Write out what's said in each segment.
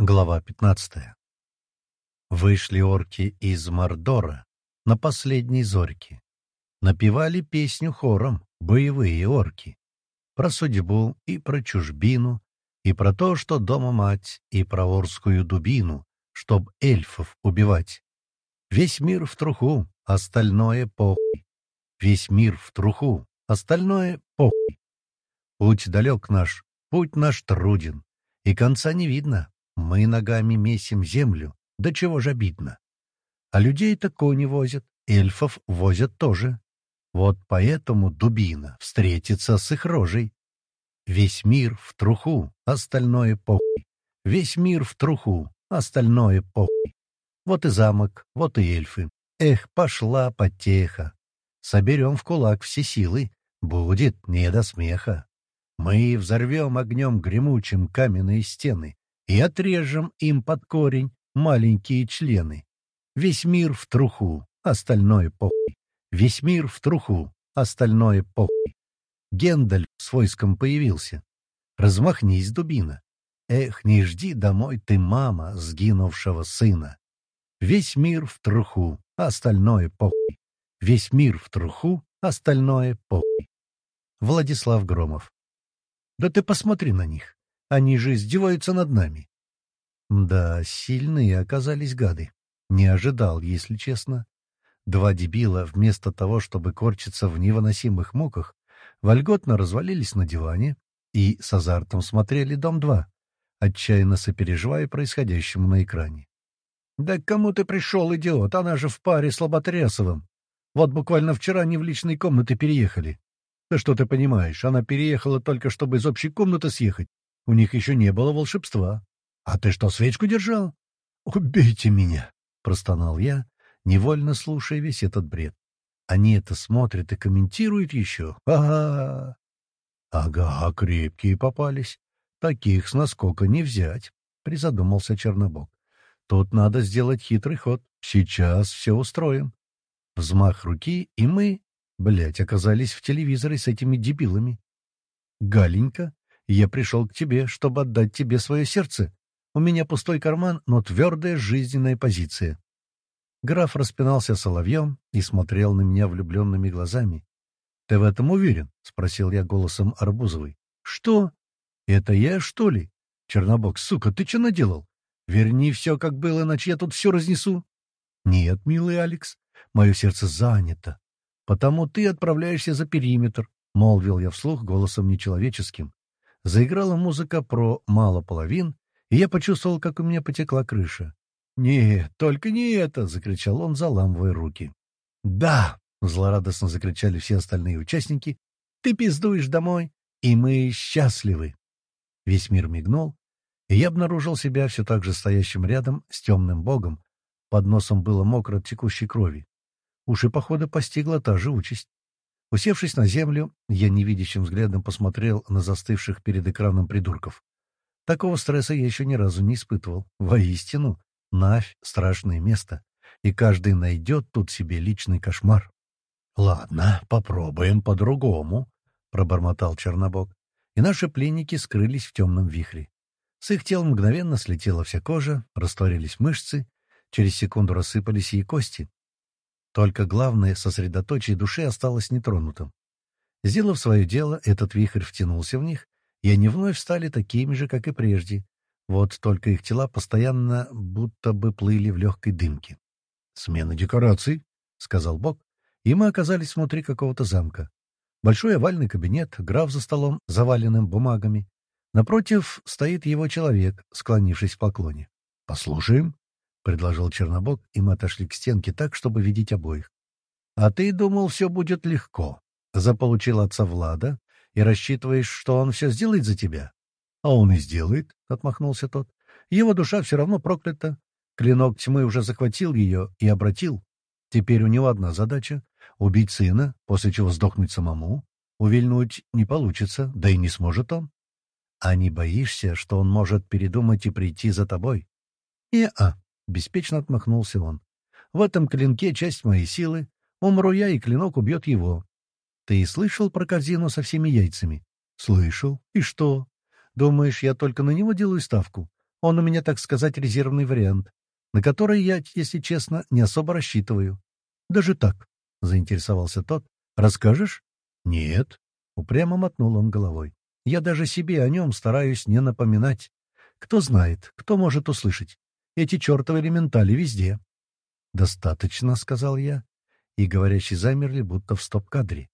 Глава 15. Вышли орки из Мордора на последней зорьке. Напевали песню хором боевые орки. Про судьбу и про чужбину, и про то, что дома мать, и про орскую дубину, чтоб эльфов убивать. Весь мир в труху, остальное похуй. Весь мир в труху, остальное похуй. Путь далек наш, путь наш труден, и конца не видно, мы ногами месим землю, да чего ж обидно. А людей-то кони возят, эльфов возят тоже. Вот поэтому дубина встретится с их рожей. Весь мир в труху, остальное похуй. Весь мир в труху, остальное похуй. Вот и замок, вот и эльфы. Эх, пошла потеха. Соберем в кулак все силы, будет не до смеха. Мы взорвем огнем гремучим каменные стены, и отрежем им под корень маленькие члены. Весь мир в труху, остальное похуй. Весь мир в труху, остальное похуй. Гендаль с войском появился. Размахнись, дубина. Эх, не жди домой ты, мама, сгинувшего сына. Весь мир в труху, остальное похуй. Весь мир в труху, остальное похуй. Владислав Громов. Да ты посмотри на них. Они же издеваются над нами. Да, сильные оказались гады. Не ожидал, если честно. Два дебила, вместо того, чтобы корчиться в невыносимых муках, вольготно развалились на диване и с азартом смотрели «Дом-2», отчаянно сопереживая происходящему на экране. «Да к кому ты пришел, идиот? Она же в паре с Лоботрясовым. Вот буквально вчера не в личной комнаты переехали. Да что ты понимаешь, она переехала только, чтобы из общей комнаты съехать. У них еще не было волшебства. А ты что, свечку держал? Убейте меня! — простонал я, невольно слушая весь этот бред. Они это смотрят и комментируют еще. Ага. Ага, крепкие попались. Таких с наскока не взять, — призадумался Чернобог. Тут надо сделать хитрый ход. Сейчас все устроим. Взмах руки, и мы, блядь, оказались в телевизоре с этими дебилами. Галенька, я пришел к тебе, чтобы отдать тебе свое сердце. У меня пустой карман, но твердая жизненная позиция». Граф распинался соловьем и смотрел на меня влюбленными глазами. «Ты в этом уверен?» — спросил я голосом Арбузовой. «Что? Это я, что ли? Чернобог, сука, ты что наделал? Верни все, как было, иначе я тут все разнесу». «Нет, милый Алекс, мое сердце занято. Потому ты отправляешься за периметр», — молвил я вслух голосом нечеловеческим. Заиграла музыка про «мало половин», и я почувствовал, как у меня потекла крыша. «Нет, только не это!» — закричал он, заламывая руки. «Да!» — злорадостно закричали все остальные участники. «Ты пиздуешь домой, и мы счастливы!» Весь мир мигнул, и я обнаружил себя все так же стоящим рядом с темным богом. Под носом было мокро от текущей крови. Уши, походу, постигла та же участь. Усевшись на землю, я невидящим взглядом посмотрел на застывших перед экраном придурков. Такого стресса я еще ни разу не испытывал. Воистину, Навь — страшное место, и каждый найдет тут себе личный кошмар. — Ладно, попробуем по-другому, — пробормотал Чернобог, и наши пленники скрылись в темном вихре. С их тел мгновенно слетела вся кожа, растворились мышцы, через секунду рассыпались и кости. Только главное сосредоточие души осталось нетронутым. Сделав свое дело, этот вихрь втянулся в них, и они вновь стали такими же, как и прежде. Вот только их тела постоянно будто бы плыли в легкой дымке. «Смена декораций», — сказал Бог, и мы оказались внутри какого-то замка. Большой овальный кабинет, граф за столом, заваленным бумагами. Напротив стоит его человек, склонившись в поклоне. «Послушаем», — предложил Чернобог, и мы отошли к стенке так, чтобы видеть обоих. — А ты думал, все будет легко. Заполучил отца Влада и рассчитываешь, что он все сделает за тебя? — А он и сделает, — отмахнулся тот. — Его душа все равно проклята. Клинок тьмы уже захватил ее и обратил. Теперь у него одна задача — убить сына, после чего сдохнуть самому. Увильнуть не получится, да и не сможет он. А не боишься, что он может передумать и прийти за тобой? — Не-а, Беспечно отмахнулся он. «В этом клинке часть моей силы. Умру я, и клинок убьет его. Ты слышал про корзину со всеми яйцами?» «Слышал. И что? Думаешь, я только на него делаю ставку? Он у меня, так сказать, резервный вариант, на который я, если честно, не особо рассчитываю. Даже так, — заинтересовался тот. Расскажешь? Нет. Упрямо мотнул он головой. Я даже себе о нем стараюсь не напоминать. Кто знает, кто может услышать. Эти чертовы элементали везде. «Достаточно», — сказал я, и говорящие замерли, будто в стоп-кадре.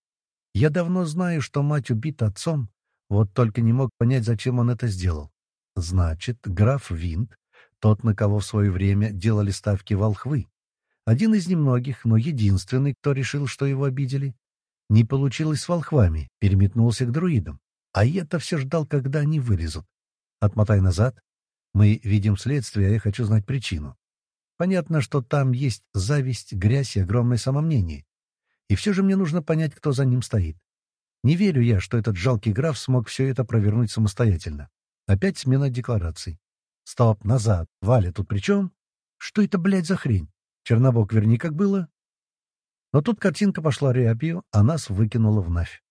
Я давно знаю, что мать убита отцом, вот только не мог понять, зачем он это сделал. Значит, граф Винт, тот, на кого в свое время делали ставки волхвы, один из немногих, но единственный, кто решил, что его обидели, не получилось с волхвами, переметнулся к друидам. А я-то все ждал, когда они вылезут. Отмотай назад. Мы видим следствие, а я хочу знать причину. Понятно, что там есть зависть, грязь и огромное самомнение. И все же мне нужно понять, кто за ним стоит. Не верю я, что этот жалкий граф смог все это провернуть самостоятельно. Опять смена деклараций. Стоп, назад. Валя тут при чем? Что это, блядь, за хрень? Чернобок верни, как было. Но тут картинка пошла рябью, а нас выкинула в Навь.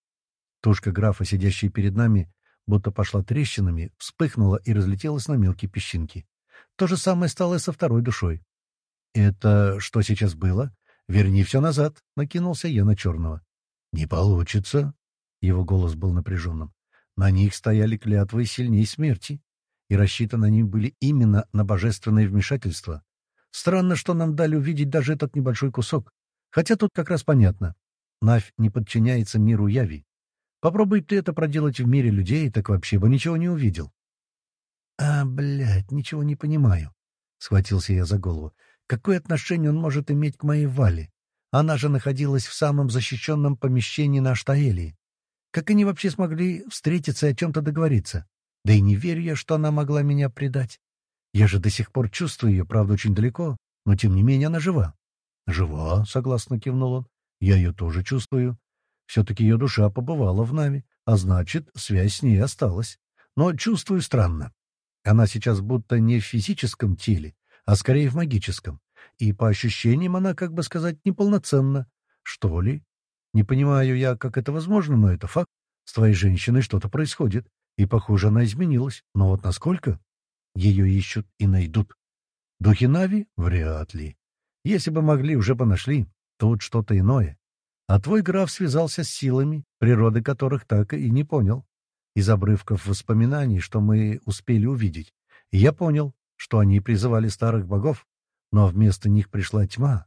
Тушка графа, сидящая перед нами, будто пошла трещинами, вспыхнула и разлетелась на мелкие песчинки. То же самое стало и со второй душой. «Это что сейчас было? Верни все назад», — накинулся я на черного. «Не получится», — его голос был напряженным. «На них стояли клятвы сильней смерти, и рассчитаны они были именно на божественное вмешательство. Странно, что нам дали увидеть даже этот небольшой кусок. Хотя тут как раз понятно. Навь не подчиняется миру Яви. Попробуй ты это проделать в мире людей, так вообще бы ничего не увидел. — А, блядь, ничего не понимаю. — схватился я за голову. — Какое отношение он может иметь к моей Вале? Она же находилась в самом защищенном помещении на Аштаэлии. Как они вообще смогли встретиться и о чем-то договориться? Да и не верю я, что она могла меня предать. Я же до сих пор чувствую ее, правда, очень далеко, но тем не менее она жива. — Жива, — согласно кивнул он. — Я ее тоже чувствую. Все-таки ее душа побывала в нами, а значит, связь с ней осталась. Но чувствую странно. Она сейчас будто не в физическом теле, а скорее в магическом. И по ощущениям она, как бы сказать, неполноценна. Что ли? Не понимаю я, как это возможно, но это факт. С твоей женщиной что-то происходит, и, похоже, она изменилась. Но вот насколько? Ее ищут и найдут. Духи Нави? Вряд ли. Если бы могли, уже бы нашли. Тут что-то иное. А твой граф связался с силами, природы которых так и не понял. Из обрывков воспоминаний, что мы успели увидеть, я понял, что они призывали старых богов, но вместо них пришла тьма.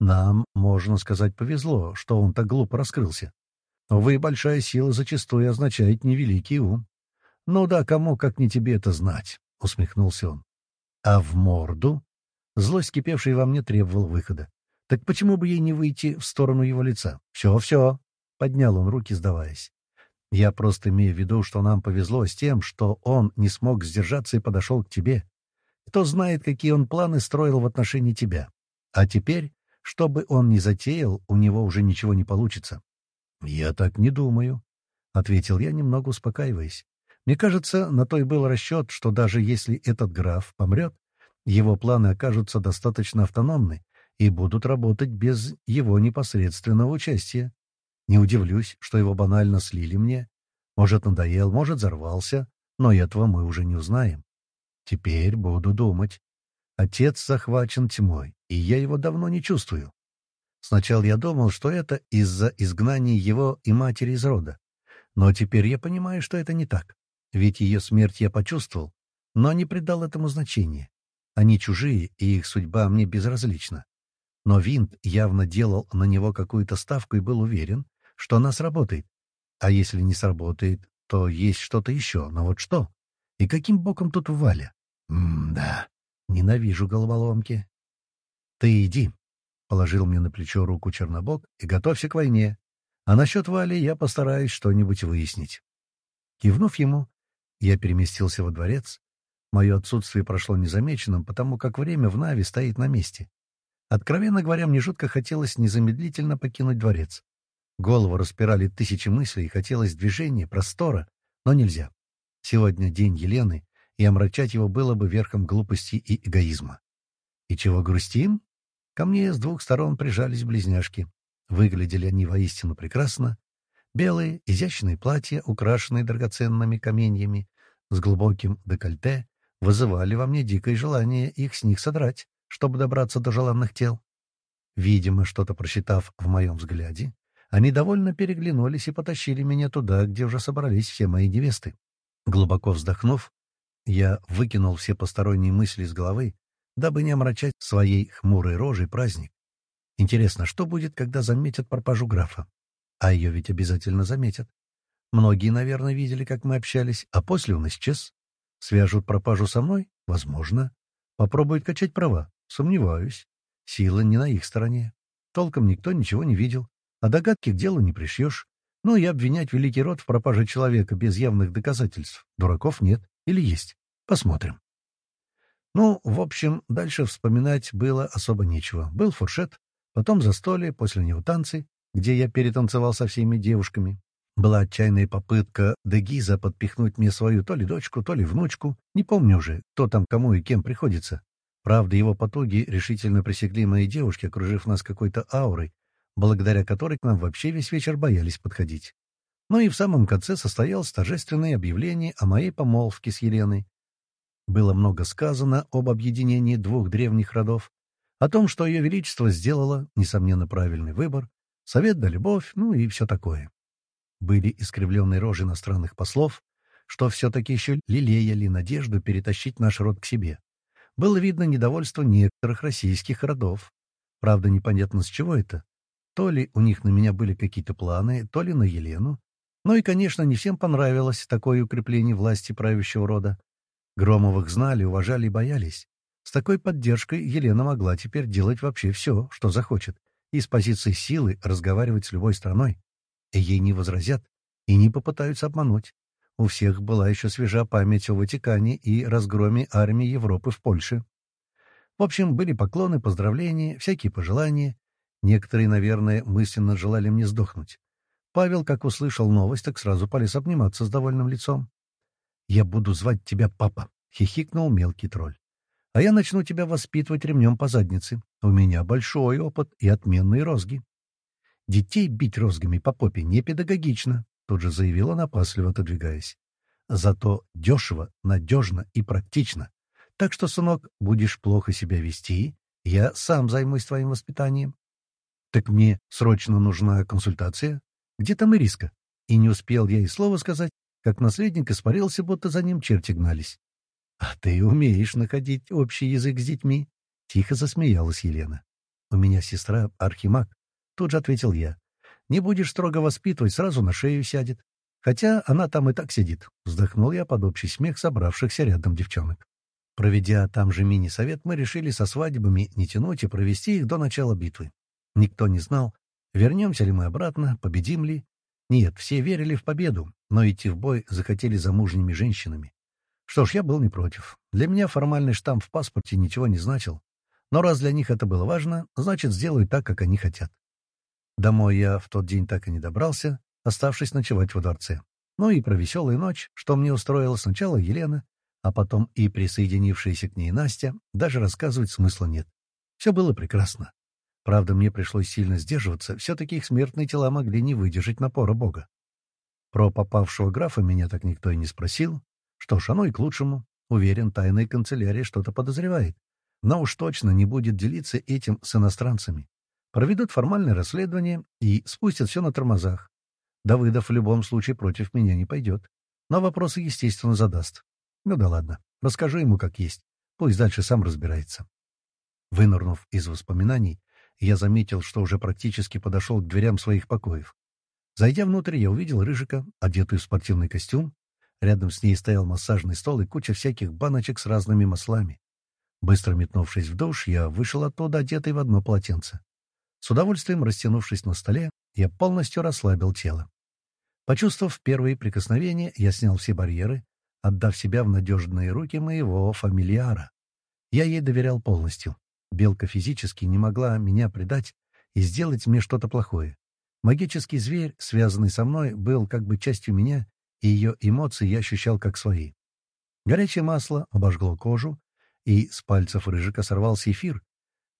Нам, можно сказать, повезло, что он так глупо раскрылся. Увы, большая сила зачастую означает невеликий ум. Ну да, кому, как не тебе это знать. — усмехнулся он. «А в морду?» Злость, кипевшая во мне, требовала выхода. «Так почему бы ей не выйти в сторону его лица?» «Все, все!» — поднял он руки, сдаваясь. «Я просто имею в виду, что нам повезло с тем, что он не смог сдержаться и подошел к тебе. Кто знает, какие он планы строил в отношении тебя. А теперь, что бы он ни затеял, у него уже ничего не получится». «Я так не думаю», — ответил я, немного успокаиваясь. Мне кажется, на то и был расчет, что даже если этот граф помрет, его планы окажутся достаточно автономны и будут работать без его непосредственного участия. Не удивлюсь, что его банально слили мне. Может, надоел, может, взорвался, но этого мы уже не узнаем. Теперь буду думать. Отец захвачен тьмой, и я его давно не чувствую. Сначала я думал, что это из-за изгнания его и матери из рода. Но теперь я понимаю, что это не так. Ведь ее смерть я почувствовал, но не придал этому значения. Они чужие, и их судьба мне безразлична. Но Винт явно делал на него какую-то ставку и был уверен, что она сработает. А если не сработает, то есть что-то еще. Но вот что? И каким боком тут Валя? М-да, ненавижу головоломки. Ты иди, — положил мне на плечо руку Чернобог, — и готовься к войне. А насчет Вали я постараюсь что-нибудь выяснить. Кивнув ему, я переместился во дворец. Мое отсутствие прошло незамеченным, потому как время в Нави стоит на месте. Откровенно говоря, мне жутко хотелось незамедлительно покинуть дворец. Голову распирали тысячи мыслей, хотелось движения, простора, но нельзя. Сегодня день Елены, и омрачать его было бы верхом глупости и эгоизма. И чего грустим? Ко мне с двух сторон прижались близняшки. Выглядели они воистину прекрасно. Белые, изящные платья, украшенные драгоценными каменьями, с глубоким декольте, вызывали во мне дикое желание их с них содрать, чтобы добраться до желанных тел. Видимо, что-то просчитав в моем взгляде, они довольно переглянулись и потащили меня туда, где уже собрались все мои невесты. Глубоко вздохнув, я выкинул все посторонние мысли из головы, дабы не омрачать своей хмурой рожей праздник. Интересно, что будет, когда заметят пропажу графа? А ее ведь обязательно заметят. Многие, наверное, видели, как мы общались, а после он исчез. Свяжут пропажу со мной? Возможно. Попробуют качать права? Сомневаюсь. Сила не на их стороне. Толком никто ничего не видел. А догадки к делу не пришьешь. Ну и обвинять великий род в пропаже человека без явных доказательств. Дураков нет. Или есть. Посмотрим. Ну, в общем, дальше вспоминать было особо нечего. Был фуршет, потом застолье, после него танцы, где я перетанцевал со всеми девушками. Была отчаянная попытка Дегиза подпихнуть мне свою то ли дочку, то ли внучку. Не помню уже, кто там кому и кем приходится. Правда, его потуги решительно пресекли мои девушки, окружив нас какой-то аурой, благодаря которой к нам вообще весь вечер боялись подходить. Ну и в самом конце состоялось торжественное объявление о моей помолвке с Еленой. Было много сказано об объединении двух древних родов, о том, что Ее Величество сделало, несомненно, правильный выбор, совет да любовь, ну и все такое. Были искривленные рожи иностранных послов, что все-таки еще лелеяли надежду перетащить наш род к себе. Было видно недовольство некоторых российских родов. Правда, непонятно с чего это. То ли у них на меня были какие-то планы, то ли на Елену. Ну и, конечно, не всем понравилось такое укрепление власти правящего рода. Громовых знали, уважали и боялись. С такой поддержкой Елена могла теперь делать вообще все, что захочет, и с позиции силы разговаривать с любой страной. Ей не возразят и не попытаются обмануть. У всех была еще свежа память о Ватикане и разгроме армии Европы в Польше. В общем, были поклоны, поздравления, всякие пожелания, Некоторые, наверное, мысленно желали мне сдохнуть. Павел, как услышал новость, так сразу полез обниматься с довольным лицом. «Я буду звать тебя папа», — хихикнул мелкий тролль. «А я начну тебя воспитывать ремнем по заднице. У меня большой опыт и отменные розги». «Детей бить розгами по попе не педагогично», — тут же заявил он, опасливо отодвигаясь. «Зато дешево, надежно и практично. Так что, сынок, будешь плохо себя вести, я сам займусь твоим воспитанием. «Так мне срочно нужна консультация. Где там Ириска?» И не успел я и слова сказать, как наследник испарился, будто за ним черти гнались. «А ты умеешь находить общий язык с детьми?» — тихо засмеялась Елена. «У меня сестра архимаг», — тут же ответил я. «Не будешь строго воспитывать, сразу на шею сядет. Хотя она там и так сидит», — вздохнул я под общий смех собравшихся рядом девчонок. Проведя там же мини-совет, мы решили со свадьбами не тянуть и провести их до начала битвы. Никто не знал, вернемся ли мы обратно, победим ли. Нет, все верили в победу, но идти в бой захотели замужними женщинами. Что ж, я был не против. Для меня формальный штамп в паспорте ничего не значил. Но раз для них это было важно, значит, сделаю так, как они хотят. Домой я в тот день так и не добрался, оставшись ночевать во дворце. Ну и про веселую ночь, что мне устроила сначала Елена, а потом и присоединившаяся к ней Настя, даже рассказывать смысла нет. Все было прекрасно. Правда, мне пришлось сильно сдерживаться, все-таки их смертные тела могли не выдержать напора Бога. Про попавшего графа меня так никто и не спросил. Что ж, оно и к лучшему. Уверен, тайная канцелярия что-то подозревает. Но уж точно не будет делиться этим с иностранцами. Проведут формальное расследование и спустят все на тормозах. Давыдов в любом случае против меня не пойдет. Но вопросы, естественно, задаст. Ну да ладно, расскажу ему как есть. Пусть дальше сам разбирается. Вынырнув из воспоминаний, я заметил, что уже практически подошел к дверям своих покоев. Зайдя внутрь, я увидел Рыжика, одетую в спортивный костюм. Рядом с ней стоял массажный стол и куча всяких баночек с разными маслами. Быстро метнувшись в душ, я вышел оттуда, одетый в одно полотенце. С удовольствием растянувшись на столе, я полностью расслабил тело. Почувствовав первые прикосновения, я снял все барьеры, отдав себя в надежные руки моего фамильяра. Я ей доверял полностью. Белка физически не могла меня предать и сделать мне что-то плохое. Магический зверь, связанный со мной, был как бы частью меня, и ее эмоции я ощущал как свои. Горячее масло обожгло кожу, и с пальцев рыжика сорвался эфир,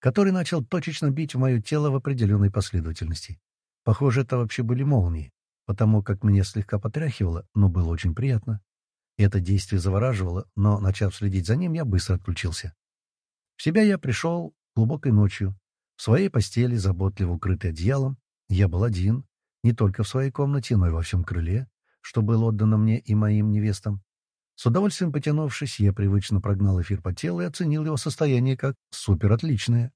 который начал точечно бить в мое тело в определенной последовательности. Похоже, это вообще были молнии, потому как меня слегка потряхивало, но было очень приятно. Это действие завораживало, но, начав следить за ним, я быстро отключился. В себя я пришел глубокой ночью. В своей постели, заботливо укрытый одеялом, я был один, не только в своей комнате, но и во всем крыле, что было отдано мне и моим невестам. С удовольствием потянувшись, я привычно прогнал эфир по телу и оценил его состояние как суперотличное.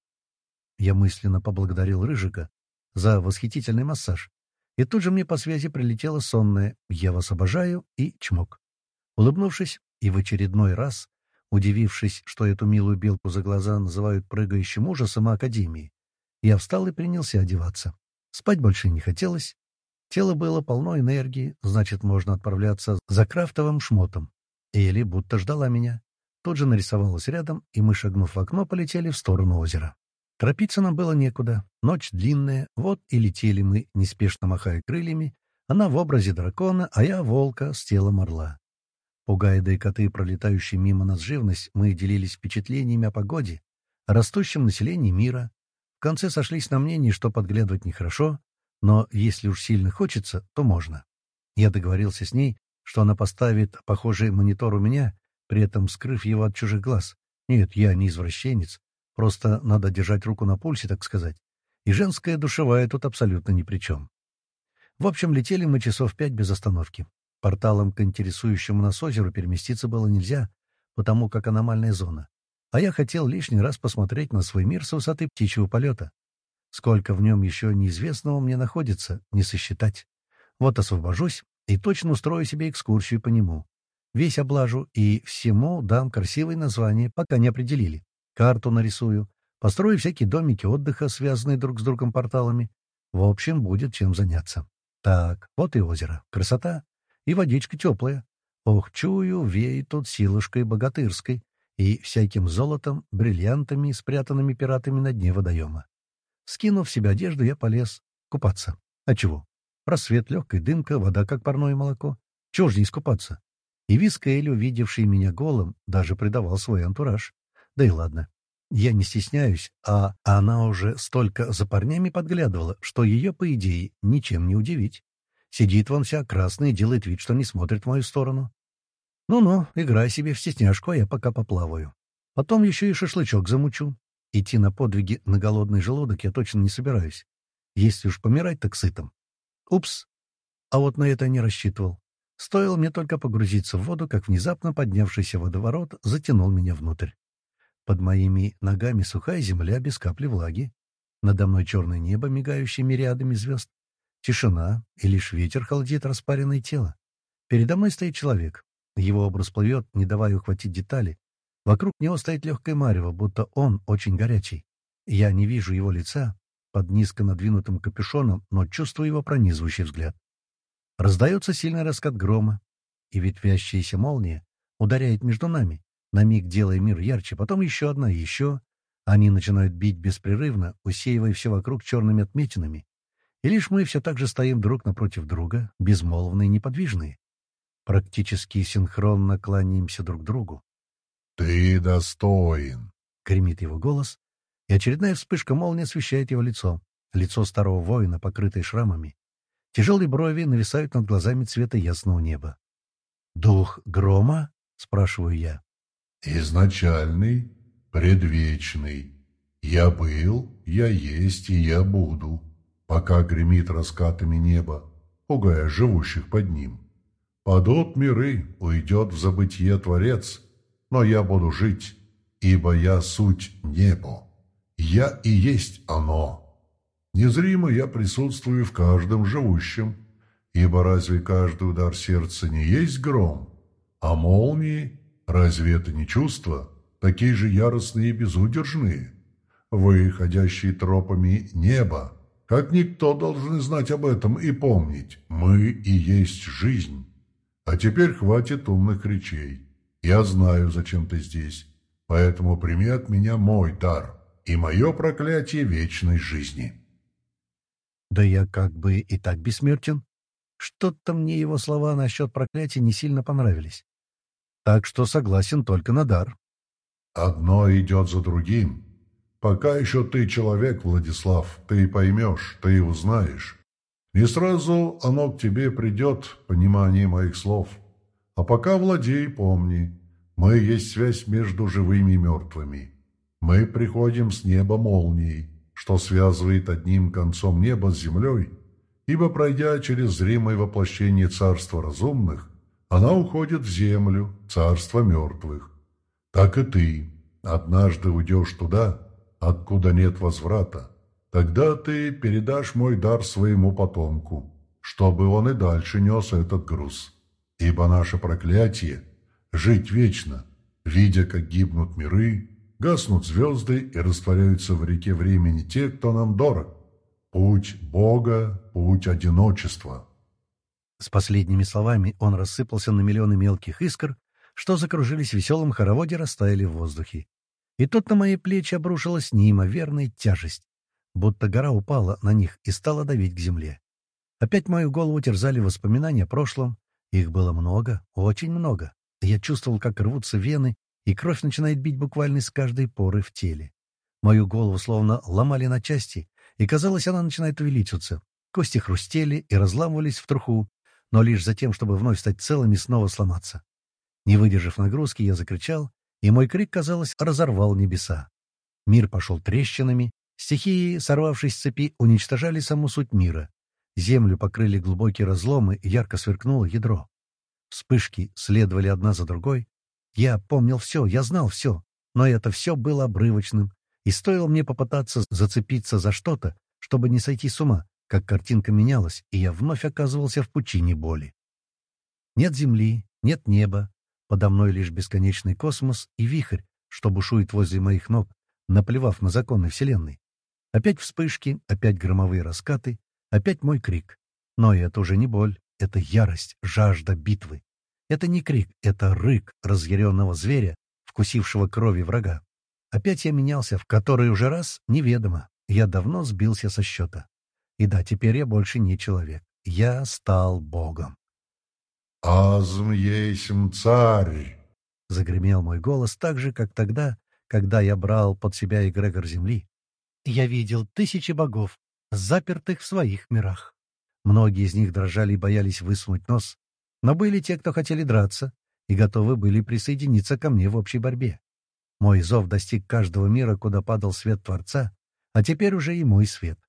Я мысленно поблагодарил Рыжика за восхитительный массаж. И тут же мне по связи прилетело сонное «Я вас обожаю» и чмок. Улыбнувшись и в очередной раз, удивившись, что эту милую белку за глаза называют прыгающим ужасом Академии, я встал и принялся одеваться. Спать больше не хотелось. Тело было полно энергии, значит, можно отправляться за крафтовым шмотом. Элли будто ждала меня. Тут же нарисовалась рядом, и мы, шагнув в окно, полетели в сторону озера. Торопиться нам было некуда. Ночь длинная, вот и летели мы, неспешно махая крыльями. Она в образе дракона, а я — волка с телом орла. Пугая да и коты, пролетающие мимо нас живность, мы делились впечатлениями о погоде, о растущем населении мира. В конце сошлись на мнении, что подглядывать нехорошо, но если уж сильно хочется, то можно. Я договорился с ней, что она поставит похожий монитор у меня, при этом скрыв его от чужих глаз. Нет, я не извращенец, просто надо держать руку на пульсе, так сказать. И женская душевая тут абсолютно ни при чем. В общем, летели мы часов пять без остановки. Порталом к интересующему нас озеру переместиться было нельзя, потому как аномальная зона. А я хотел лишний раз посмотреть на свой мир с высоты птичьего полета. Сколько в нем еще неизвестного мне находится, не сосчитать. Вот освобожусь и точно устрою себе экскурсию по нему. Весь облажу и всему дам красивое название, пока не определили. Карту нарисую, построю всякие домики отдыха, связанные друг с другом порталами. В общем, будет чем заняться. Так, вот и озеро. Красота. И водичка теплая. Ох, чую, веет тут силушкой богатырской и всяким золотом, бриллиантами, спрятанными пиратами на дне водоема. Скинув себе одежду, я полез купаться. А чего? Просвет, легкая дымка, вода, как парное молоко. Чего ж не искупаться? И Вискаэль, увидевший меня голым, даже придавал свой антураж. Да и ладно. Я не стесняюсь, а она уже столько за парнями подглядывала, что ее, по идее, ничем не удивить. Сидит вон вся красная и делает вид, что не смотрит в мою сторону. Ну-ну, играй себе в стесняшку, а я пока поплаваю. Потом еще и шашлычок замучу. Идти на подвиги на голодный желудок я точно не собираюсь. Если уж помирать, так сытым. Упс. А вот на это не рассчитывал. Стоило мне только погрузиться в воду, как внезапно поднявшийся водоворот затянул меня внутрь. Под моими ногами сухая земля без капли влаги. Надо мной черное небо, мигающее мириадами звезд. Тишина, и лишь ветер холодит распаренное тело. Передо мной стоит человек. Его образ плывет, не давая ухватить детали. Вокруг него стоит легкое марево, будто он очень горячий. Я не вижу его лица, под низко надвинутым капюшоном, но чувствую его пронизывающий взгляд. Раздается сильный раскат грома, и ветвящаяся молния ударяет между нами, на миг делая мир ярче, потом еще одна, еще. Они начинают бить беспрерывно, усеивая все вокруг черными отметинами. И лишь мы все так же стоим друг напротив друга, безмолвные и неподвижные. Практически синхронно кланяемся друг другу. «Ты достоин!» — гремит его голос, и очередная вспышка молнии освещает его лицо. Лицо старого воина, покрытое шрамами. Тяжелые брови нависают над глазами цвета ясного неба. «Дух грома?» — спрашиваю я. «Изначальный, предвечный. Я был, я есть и я буду, пока гремит раскатами неба, пугая живущих под ним. Падут миры, уйдет в забытие Творец, но я буду жить, ибо я суть небо». Я и есть оно. Незримо я присутствую в каждом живущем, ибо разве каждый удар сердца не есть гром? А молнии, разве это не чувства, такие же яростные и безудержные? Вы, ходящие тропами неба, как никто должны знать об этом и помнить, мы и есть жизнь. А теперь хватит умных речей. Я знаю, зачем ты здесь, поэтому прими от меня мой дар и мое проклятие вечной жизни». «Да я как бы и так бессмертен. Что-то мне его слова насчет проклятия не сильно понравились. Так что согласен только на дар». «Одно идет за другим. Пока еще ты человек, Владислав, ты поймешь, ты узнаешь. Не сразу оно к тебе придет, понимание моих слов. А пока владей, помни, мы есть связь между живыми и мертвыми. Мы приходим с неба молнией, что связывает одним концом неба с землей, ибо, пройдя через зримое воплощение царства разумных, она уходит в землю, царство мертвых. Так и ты однажды уйдешь туда, откуда нет возврата. Тогда ты передашь мой дар своему потомку, чтобы он и дальше нес этот груз. Ибо наше проклятие — жить вечно, видя, как гибнут миры, гаснут звезды и растворяются в реке времени те, кто нам дорог. Путь Бога, путь одиночества. С последними словами он рассыпался на миллионы мелких искр, что закружились в веселом хороводе, растаяли в воздухе. И тут на мои плечи обрушилась неимоверная тяжесть, будто гора упала на них и стала давить к земле. Опять мою голову терзали воспоминания о прошлом. Их было много, очень много. Я чувствовал, как рвутся вены, и кровь начинает бить буквально из каждой поры в теле. Мою голову словно ломали на части, и, казалось, она начинает увеличиваться. Кости хрустели и разламывались в труху, но лишь за тем, чтобы вновь стать целыми и снова сломаться. Не выдержав нагрузки, я закричал, и мой крик, казалось, разорвал небеса. Мир пошел трещинами, стихии, сорвавшись с цепи, уничтожали саму суть мира. Землю покрыли глубокие разломы, и ярко сверкнуло ядро. Вспышки следовали одна за другой. Я помнил все, я знал все, но это все было обрывочным, и стоило мне попытаться зацепиться за что-то, чтобы не сойти с ума, как картинка менялась, и я вновь оказывался в пучине боли. Нет земли, нет неба, подо мной лишь бесконечный космос и вихрь, что бушует возле моих ног, наплевав на законы Вселенной. Опять вспышки, опять громовые раскаты, опять мой крик. Но это уже не боль, это ярость, жажда битвы. Это не крик, это рык разъяренного зверя, вкусившего крови врага. Опять я менялся, в который уже раз неведомо. Я давно сбился со счета. И да, теперь я больше не человек. Я стал богом. «Азм есмь царь!» — загремел мой голос так же, как тогда, когда я брал под себя эгрегор земли. Я видел тысячи богов, запертых в своих мирах. Многие из них дрожали и боялись высунуть нос, но были те, кто хотели драться и готовы были присоединиться ко мне в общей борьбе. Мой зов достиг каждого мира, куда падал свет Творца, а теперь уже и мой свет.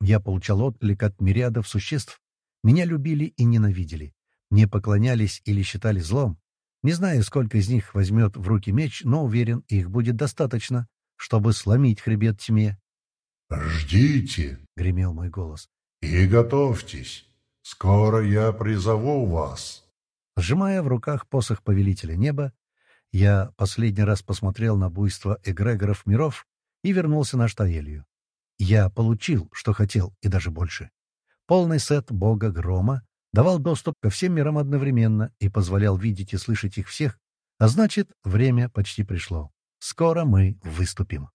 Я получал отклик от мириадов существ. Меня любили и ненавидели. Мне поклонялись или считали злом. Не знаю, сколько из них возьмет в руки меч, но уверен, их будет достаточно, чтобы сломить хребет тьме. «Ждите!» — гремел мой голос. «И готовьтесь! Скоро я призову вас!» Сжимая в руках посох Повелителя Неба, я последний раз посмотрел на буйство эгрегоров миров и вернулся на Штаэлью. Я получил, что хотел, и даже больше. Полный сет бога Грома давал доступ ко всем мирам одновременно и позволял видеть и слышать их всех, а значит, время почти пришло. Скоро мы выступим.